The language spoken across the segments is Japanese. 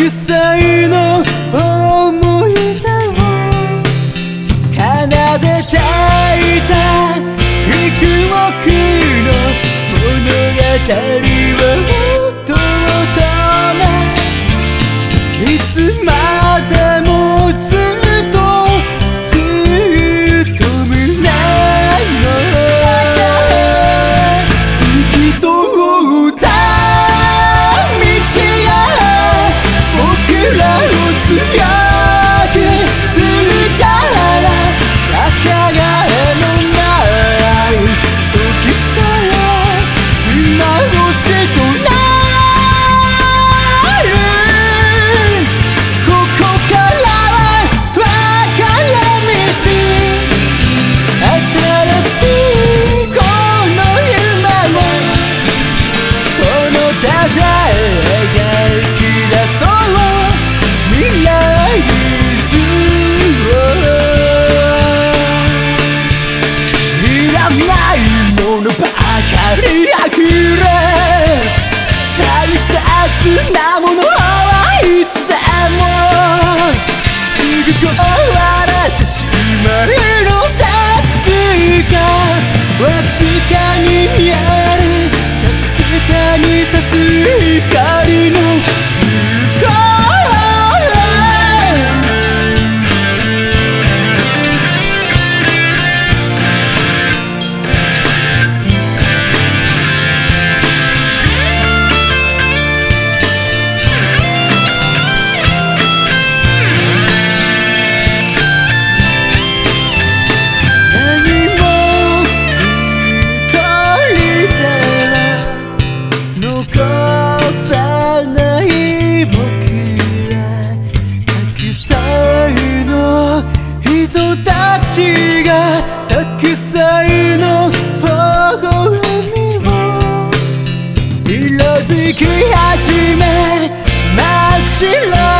くさいの思い出を奏でたいた。幾億の物語終われてしまうのですがわずかにあるかすかにさすか。残さはたくさんの人たちがたくさんの微笑みを色づき始め真っ白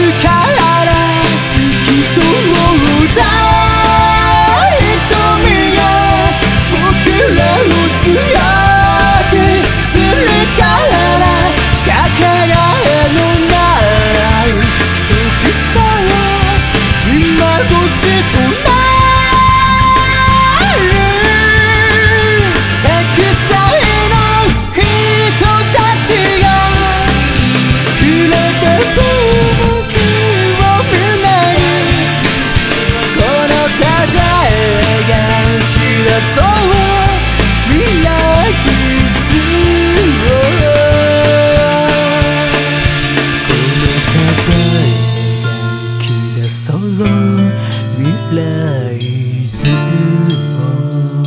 Yeah ないずっと